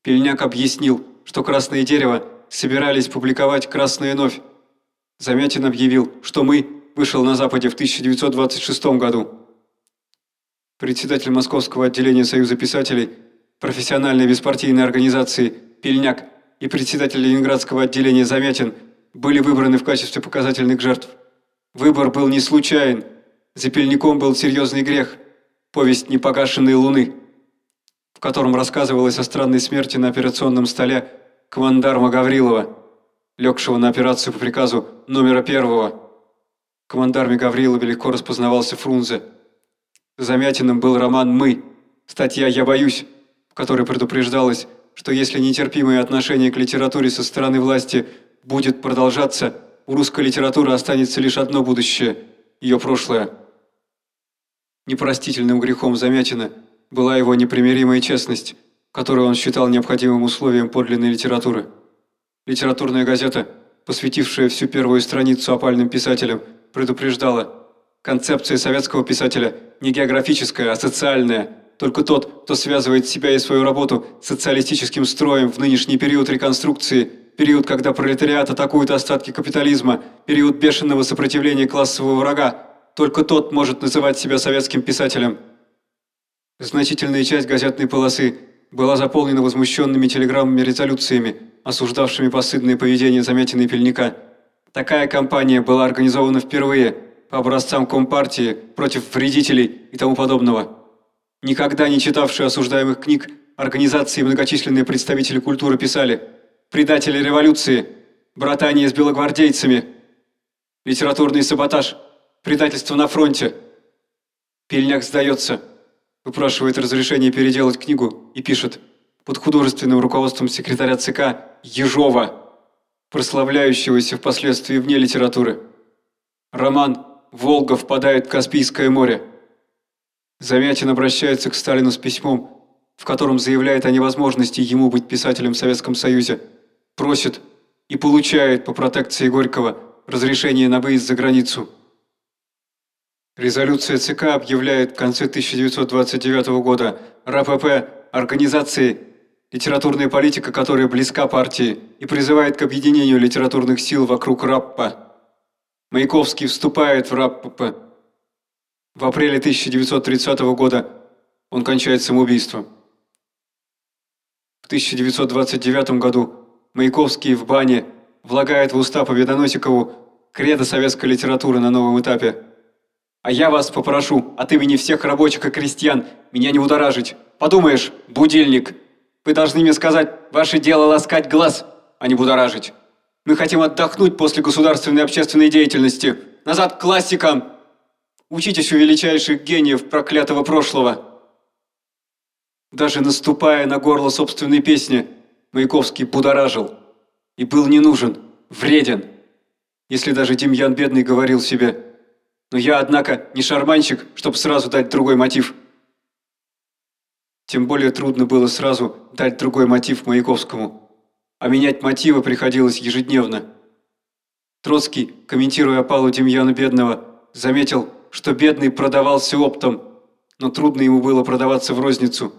Пельняк объяснил, что «Красное дерево» собирались публиковать «Красная новь». Замятин объявил, что «Мы» вышел на Западе в 1926 году. Председатель Московского отделения Союза писателей, профессиональной беспартийной организации «Пельняк» и председатель Ленинградского отделения Замятин были выбраны в качестве показательных жертв. Выбор был не случайен. За Пельником был серьезный грех – повесть «Непогашенные луны», в котором рассказывалось о странной смерти на операционном столе командарма Гаврилова, легшего на операцию по приказу номера первого. Командарме Гаврилове легко распознавался Фрунзе. Замятиным был роман «Мы», статья «Я боюсь», в которой предупреждалось, что если нетерпимое отношение к литературе со стороны власти будет продолжаться, у русской литературы останется лишь одно будущее – ее прошлое. Непростительным грехом Замятина была его непримиримая честность, которую он считал необходимым условием подлинной литературы. Литературная газета, посвятившая всю первую страницу опальным писателям, предупреждала – концепция советского писателя не географическая, а социальная. Только тот, кто связывает себя и свою работу с социалистическим строем в нынешний период реконструкции, период, когда пролетариат атакует остатки капитализма, период бешеного сопротивления классового врага, только тот может называть себя советским писателем. Значительная часть газетной полосы была заполнена возмущенными телеграммами-резолюциями, осуждавшими постыдное поведение Замятина Пельника. Такая кампания была организована впервые по образцам Компартии против вредителей и тому подобного. Никогда не читавшие осуждаемых книг, организации и многочисленные представители культуры писали «Предатели революции», «Братание с белогвардейцами», «Литературный саботаж», «Предательство на фронте». Пельняк сдается, выпрашивает разрешение переделать книгу и пишет под художественным руководством секретаря ЦК Ежова, прославляющегося впоследствии вне литературы. Роман «Волга впадает в Каспийское море». Замятин обращается к Сталину с письмом, в котором заявляет о невозможности ему быть писателем в Советском Союзе, просит и получает по протекции Горького разрешение на выезд за границу. Резолюция ЦК объявляет в конце 1929 года РАПП организацией литературная политика, которая близка партии и призывает к объединению литературных сил вокруг РАППа. Маяковский вступает в РАПП. В апреле 1930 года он кончает самоубийством. В 1929 году Маяковский в бане влагает в уста Победоносикову кредо советской литературы на новом этапе. «А я вас попрошу от имени всех рабочих и крестьян меня не удоражить. Подумаешь, будильник. Вы должны мне сказать, ваше дело ласкать глаз, а не будоражить. Мы хотим отдохнуть после государственной и общественной деятельности. Назад к классикам!» Учитесь у величайших гениев проклятого прошлого. Даже наступая на горло собственной песни, Маяковский будоражил и был не нужен, вреден. если даже Демьян Бедный говорил себе «Но я, однако, не шарманщик, чтобы сразу дать другой мотив». Тем более трудно было сразу дать другой мотив Маяковскому, а менять мотивы приходилось ежедневно. Троцкий, комментируя опалу Демьяна Бедного, заметил, что Бедный продавался оптом, но трудно ему было продаваться в розницу,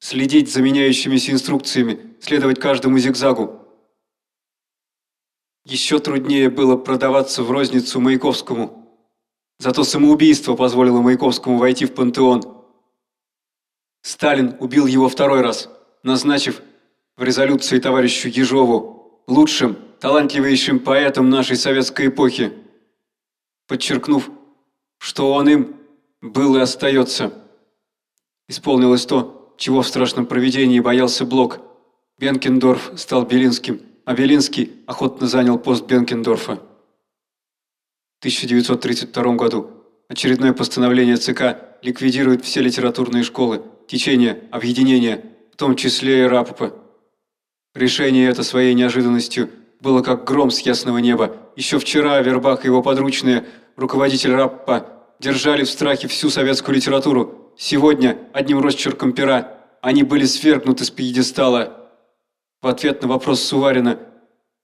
следить за меняющимися инструкциями, следовать каждому зигзагу. Еще труднее было продаваться в розницу Маяковскому. Зато самоубийство позволило Маяковскому войти в пантеон. Сталин убил его второй раз, назначив в резолюции товарищу Ежову лучшим, талантливейшим поэтом нашей советской эпохи, подчеркнув, что он им был и остается. Исполнилось то, чего в страшном проведении боялся Блок. Бенкендорф стал Белинским, а Белинский охотно занял пост Бенкендорфа. В 1932 году очередное постановление ЦК ликвидирует все литературные школы, течения, объединения, в том числе и РАППа. Решение это своей неожиданностью было как гром с ясного неба. Еще вчера Вербах и его подручные, руководитель РАППа, держали в страхе всю советскую литературу. Сегодня, одним росчерком пера, они были свергнуты с пьедестала. В ответ на вопрос Суварина,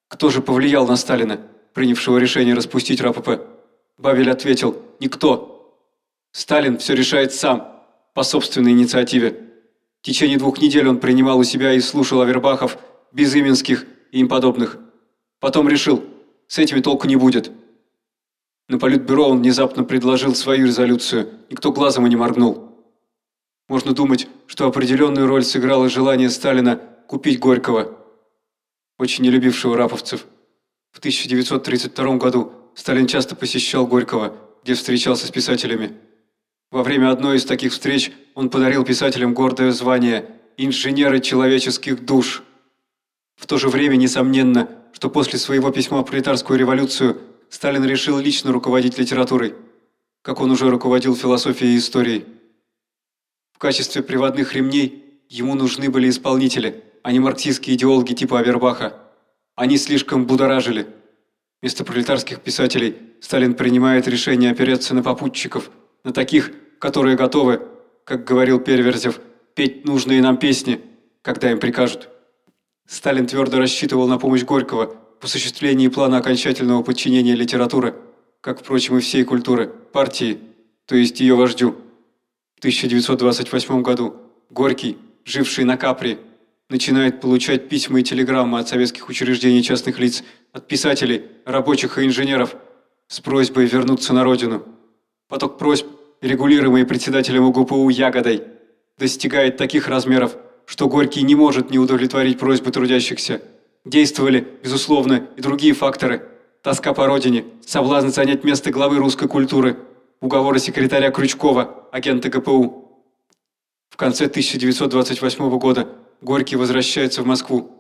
кто же повлиял на Сталина, принявшего решение распустить РАПП, Бавель ответил «Никто». Сталин все решает сам, по собственной инициативе. В течение двух недель он принимал у себя и слушал Авербахов, Безыменских и им подобных. Потом решил, с этими толку не будет. На политбюро он внезапно предложил свою резолюцию, никто глазом и не моргнул. Можно думать, что определенную роль сыграло желание Сталина купить Горького, очень не любившего раповцев. В 1932 году Сталин часто посещал Горького, где встречался с писателями. Во время одной из таких встреч он подарил писателям гордое звание «Инженеры человеческих душ». В то же время, несомненно, что после своего письма в пролетарскую революцию – Сталин решил лично руководить литературой, как он уже руководил философией и историей. В качестве приводных ремней ему нужны были исполнители, а не марксистские идеологи типа Авербаха. Они слишком будоражили. Вместо пролетарских писателей Сталин принимает решение опереться на попутчиков, на таких, которые готовы, как говорил Перверзев, петь нужные нам песни, когда им прикажут. Сталин твердо рассчитывал на помощь Горького – в осуществлении плана окончательного подчинения литературы, как, впрочем, и всей культуры, партии, то есть ее вождю. В 1928 году Горький, живший на Капри, начинает получать письма и телеграммы от советских учреждений частных лиц, от писателей, рабочих и инженеров с просьбой вернуться на родину. Поток просьб, регулируемый председателем УГПУ Ягодой, достигает таких размеров, что Горький не может не удовлетворить просьбы трудящихся – Действовали, безусловно, и другие факторы. Тоска по родине, соблазн занять место главы русской культуры, уговоры секретаря Крючкова, агента ГПУ. В конце 1928 года Горький возвращается в Москву.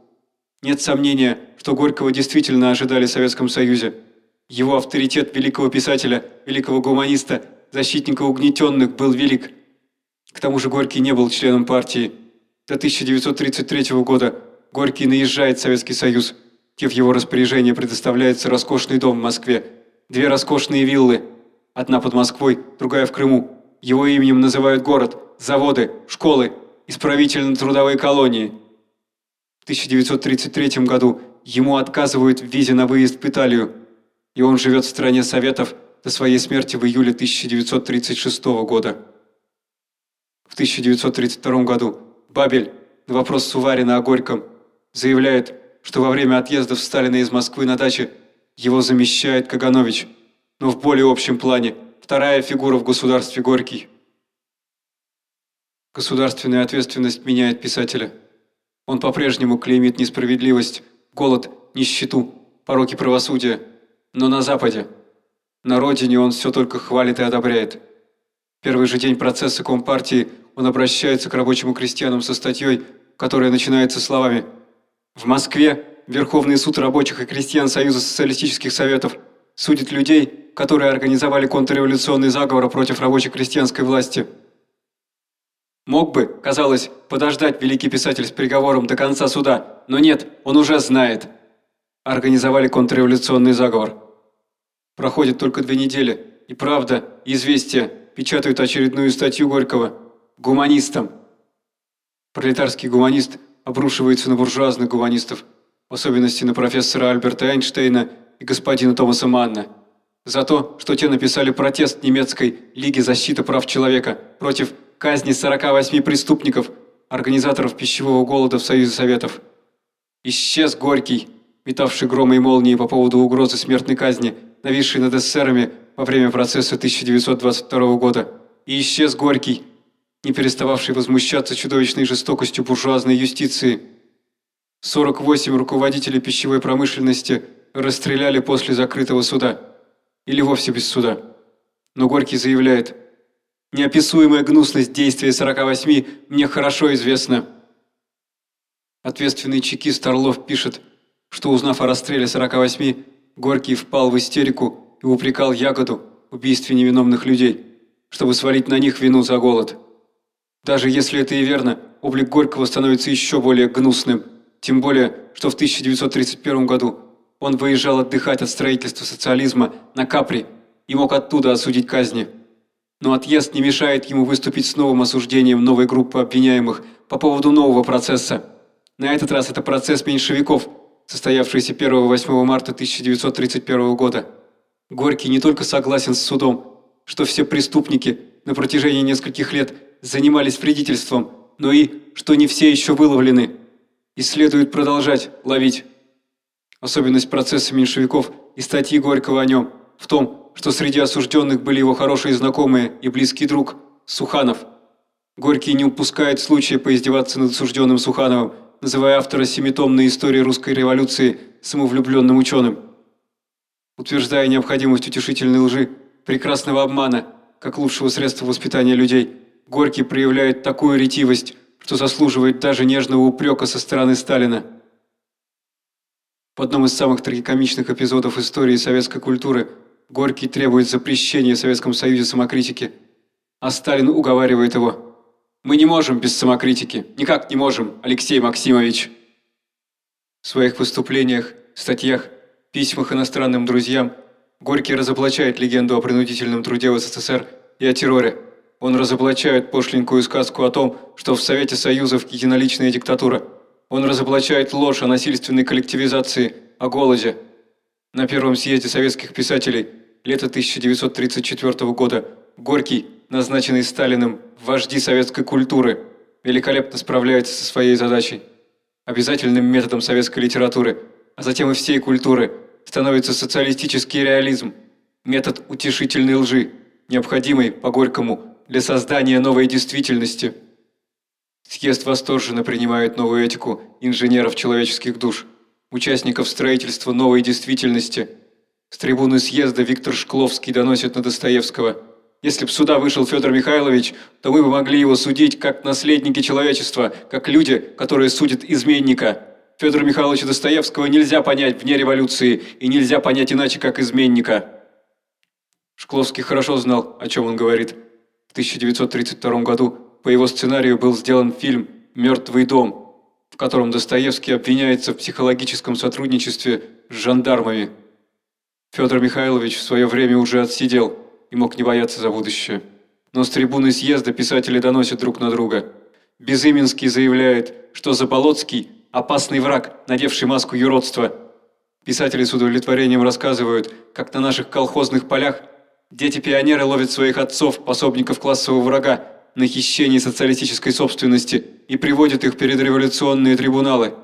Нет сомнения, что Горького действительно ожидали в Советском Союзе. Его авторитет великого писателя, великого гуманиста, защитника угнетенных был велик. К тому же Горький не был членом партии. До 1933 года Горький наезжает в Советский Союз, где в его распоряжение предоставляется роскошный дом в Москве, две роскошные виллы, одна под Москвой, другая в Крыму. Его именем называют город, заводы, школы, исправительно-трудовые колонии. В 1933 году ему отказывают в визе на выезд в Италию, и он живет в стране Советов до своей смерти в июле 1936 года. В 1932 году Бабель на вопрос Суварина о Горьком заявляет, что во время отъездов Сталина из Москвы на даче его замещает Каганович, но в более общем плане вторая фигура в государстве Горький. Государственная ответственность меняет писателя. Он по-прежнему клеймит несправедливость, голод, нищету, пороки правосудия. Но на Западе, на родине он все только хвалит и одобряет. Первый же день процесса Компартии он обращается к рабочим крестьянам со статьей, которая начинается словами в Москве Верховный суд рабочих и крестьян Союза социалистических советов судит людей, которые организовали контрреволюционный заговор против рабочей крестьянской власти. Мог бы, казалось, подождать великий писатель с приговором до конца суда, но нет, он уже знает. Организовали контрреволюционный заговор. Проходит только две недели, и «Правда», «Известия» печатают очередную статью Горького «Гуманистам». Пролетарский гуманист обрушивается на буржуазных гуманистов, в особенности на профессора Альберта Эйнштейна и господина Томаса Манна, за то, что те написали протест немецкой Лиги защиты прав человека против казни 48 преступников, организаторов пищевого голода в Союзе Советов. Исчез Горький, метавший громы и молнии по поводу угрозы смертной казни, нависший над эсерами во время процесса 1922 года. И исчез Горький, не перестававший возмущаться чудовищной жестокостью буржуазной юстиции. 48 руководителей пищевой промышленности расстреляли после закрытого суда. Или вовсе без суда. Но Горький заявляет, «Неописуемая гнусность действия 48 мне хорошо известна». Ответственный чекист Орлов пишет, что узнав о расстреле 48, Горький впал в истерику и упрекал Ягоду в убийстве невиновных людей, чтобы свалить на них вину за голод. Даже если это и верно, облик Горького становится еще более гнусным, тем более, что в 1931 году он выезжал отдыхать от строительства социализма на Капри и мог оттуда осудить казни. Но отъезд не мешает ему выступить с новым осуждением новой группы обвиняемых по поводу нового процесса. На этот раз это процесс меньшевиков, состоявшийся 1-8 марта 1931 года. Горький не только согласен с судом, что все преступники на протяжении нескольких лет занимались вредительством, но и что не все еще выловлены. И следует продолжать ловить. Особенность процесса меньшевиков и статьи Горького о нем в том, что среди осужденных были его хорошие знакомые и близкий друг Суханов. Горький не упускает случая поиздеваться над осужденным Сухановым, называя автора семитомной истории русской революции самовлюбленным ученым. Утверждая необходимость утешительной лжи, прекрасного обмана, как лучшего средства воспитания людей, Горький проявляет такую ретивость, что заслуживает даже нежного упрека со стороны Сталина. В одном из самых трагикомичных эпизодов истории советской культуры Горький требует запрещения в Советском Союзе самокритики, а Сталин уговаривает его. «Мы не можем без самокритики, никак не можем, Алексей Максимович!» В своих выступлениях, статьях, письмах иностранным друзьям Горький разоблачает легенду о принудительном труде в СССР и о терроре. Он разоблачает пошленькую сказку о том, что в Совете Союзов единоличная диктатура – он разоблачает ложь о насильственной коллективизации, о голоде. На первом съезде советских писателей лета 1934 года Горький, назначенный Сталиным вожди советской культуры, великолепно справляется со своей задачей. Обязательным методом советской литературы, а затем и всей культуры, становится социалистический реализм, метод утешительной лжи, необходимый, по Горькому, для создания новой действительности – Съезд восторженно принимает новую этику инженеров человеческих душ, участников строительства новой действительности. С трибуны съезда Виктор Шкловский доносит на Достоевского. Если б сюда вышел Федор Михайлович, то мы бы могли его судить как наследники человечества, как люди, которые судят изменника. Федора Михайловича Достоевского нельзя понять вне революции, и нельзя понять иначе, как изменника. Шкловский хорошо знал, о чем он говорит. В 1932 году по его сценарию был сделан фильм «Мертвый дом», в котором Достоевский обвиняется в психологическом сотрудничестве с жандармами. Федор Михайлович в свое время уже отсидел и мог не бояться за будущее. Но с трибуны съезда писатели доносят друг на друга. Безыменский заявляет, что Заболоцкий – опасный враг, надевший маску юродства. Писатели с удовлетворением рассказывают, как на наших колхозных полях дети-пионеры ловят своих отцов, пособников классового врага, на хищение социалистической собственности и приводит их перед революционные трибуналы.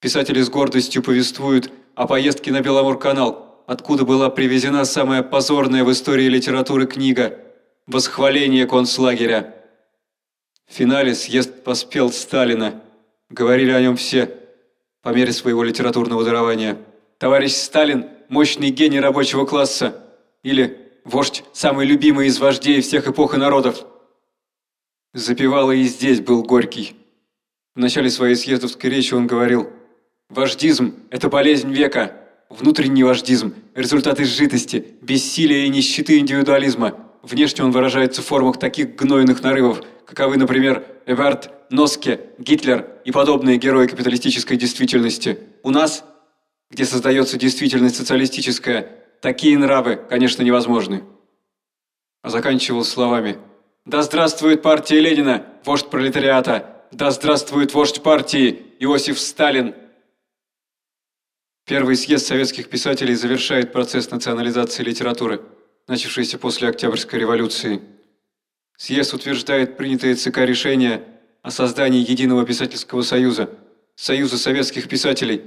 Писатели с гордостью повествуют о поездке на Беломор-канал, откуда была привезена самая позорная в истории литературы книга «Восхваление концлагеря». В финале съезд поспел Сталина. Говорили о нем все, по мере своего литературного дарования. Товарищ Сталин – мощный гений рабочего класса. Или вождь, самый любимый из вождей всех эпох и народов. Запевал и здесь был Горький. В начале своей съездовской речи он говорил «Вождизм – это болезнь века, внутренний вождизм – результат изжитости, бессилия и нищеты индивидуализма. Внешне он выражается в формах таких гнойных нарывов, каковы, например, Эберт, Носке, Гитлер и подобные герои капиталистической действительности. У нас, где создается действительность социалистическая, такие нравы, конечно, невозможны. А заканчивал словами «Да здравствует партия Ленина, вождь пролетариата! Да здравствует вождь партии Иосиф Сталин!» Первый съезд советских писателей завершает процесс национализации литературы, начавшийся после Октябрьской революции. Съезд утверждает принятое ЦК решение о создании Единого писательского союза, Союза советских писателей,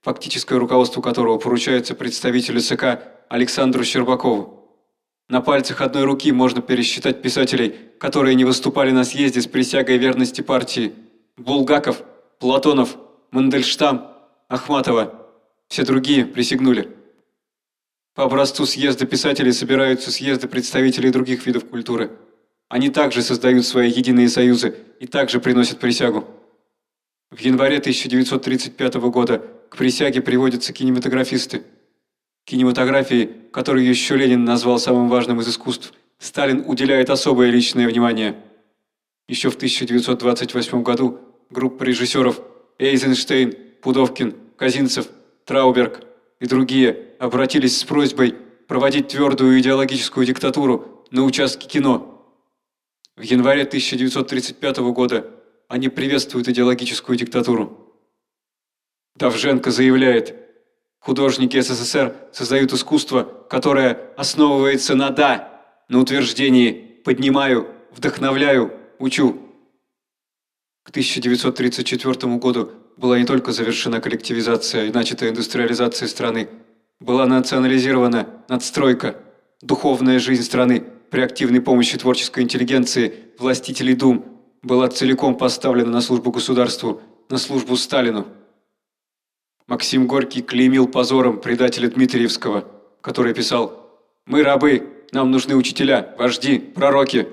фактическое руководство которого поручается представителю ЦК Александру Щербакову. На пальцах одной руки можно пересчитать писателей, которые не выступали на съезде с присягой верности партии. Булгаков, Платонов, Мандельштам, Ахматова – все другие присягнули. По образцу съезда писателей собираются съезды представителей других видов культуры. Они также создают свои единые союзы и также приносят присягу. В январе 1935 года к присяге приводятся кинематографисты. Кинематографии, которую еще Ленин назвал самым важным из искусств, Сталин уделяет особое личное внимание. Еще в 1928 году группа режиссеров Эйзенштейн, Пудовкин, Казинцев – Трауберг и другие обратились с просьбой проводить твердую идеологическую диктатуру на участке кино. В январе 1935 года они приветствуют идеологическую диктатуру. Давженко заявляет, художники СССР создают искусство, которое основывается на «да», на утверждении «поднимаю», «вдохновляю», «учу». К 1934 году была не только завершена коллективизация и начата индустриализация страны, была национализирована надстройка, духовная жизнь страны при активной помощи творческой интеллигенции, властителей дум, была целиком поставлена на службу государству, на службу Сталину. Максим Горький клеймил позором предателя Дмитриевского, который писал «Мы рабы, нам нужны учителя, вожди, пророки».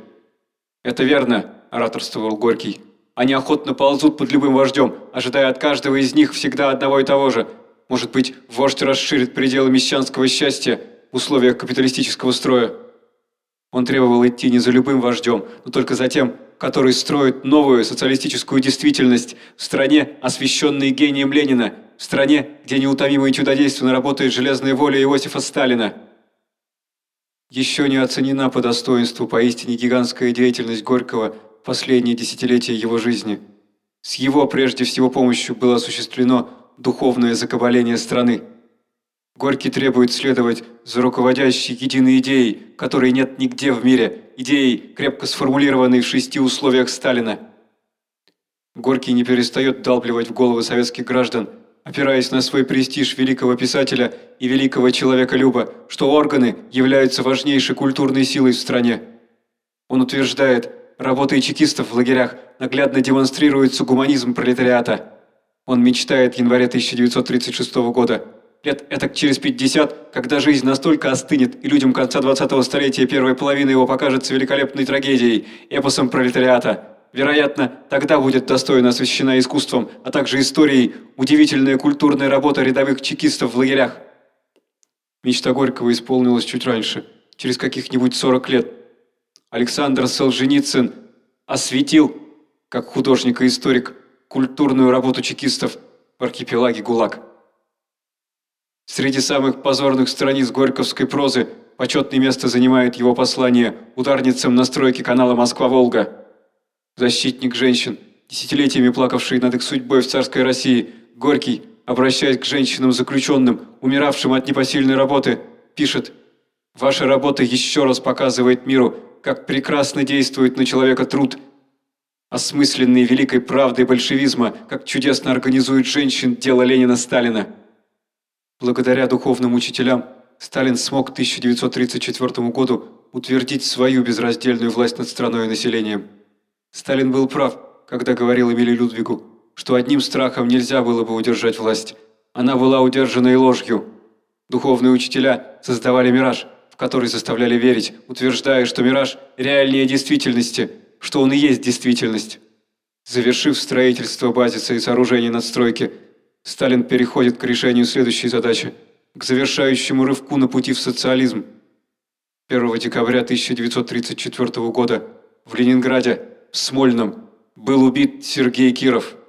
«Это верно», – ораторствовал Горький. Они охотно ползут под любым вождем, ожидая от каждого из них всегда одного и того же. Может быть, вождь расширит пределы мещанского счастья в условиях капиталистического строя. Он требовал идти не за любым вождем, но только за тем, который строит новую социалистическую действительность в стране, освященной гением Ленина, в стране, где неутомимо и чудодейственно работает железная воля Иосифа Сталина. Еще не оценена по достоинству поистине гигантская деятельность Горького – последние десятилетия его жизни. С его прежде всего помощью было осуществлено духовное закабаление страны. Горький требует следовать за руководящей единой идеей, которой нет нигде в мире, идеей, крепко сформулированной в шести условиях Сталина. Горький не перестает долбливать в головы советских граждан, опираясь на свой престиж великого писателя и великого человека-люба, что органы являются важнейшей культурной силой в стране. Он утверждает, работой чекистов в лагерях наглядно демонстрируется гуманизм пролетариата. Он мечтает в январе 1936 года. Лет этак через 50, когда жизнь настолько остынет, и людям конца 20-го столетия первой половины его покажется великолепной трагедией, эпосом пролетариата. Вероятно, тогда будет достойно освещена искусством, а также историей, удивительная культурная работа рядовых чекистов в лагерях. Мечта Горького исполнилась чуть раньше, через каких-нибудь 40 лет, Александр Солженицын осветил, как художник и историк, культурную работу чекистов в архипелаге ГУЛАГ. Среди самых позорных страниц горьковской прозы почетное место занимает его послание ударницам на стройке канала Москва-Волга. Защитник женщин, десятилетиями плакавший над их судьбой в царской России, Горький, обращаясь к женщинам-заключенным, умиравшим от непосильной работы, пишет «Ваша работа еще раз показывает миру, как прекрасно действует на человека труд, осмысленный великой правдой большевизма, как чудесно организует женщин дело Ленина-Сталина. Благодаря духовным учителям Сталин смог к 1934 году утвердить свою безраздельную власть над страной и населением. Сталин был прав, когда говорил Эмилию Людвигу, что одним страхом нельзя было бы удержать власть. Она была удержана и ложью. Духовные учителя создавали мираж – в который заставляли верить, утверждая, что мираж реальнее действительности, что он и есть действительность. Завершив строительство базиса и сооружений надстройки, Сталин переходит к решению следующей задачи – к завершающему рывку на пути в социализм. 1 декабря 1934 года в Ленинграде, в Смольном, был убит Сергей Киров –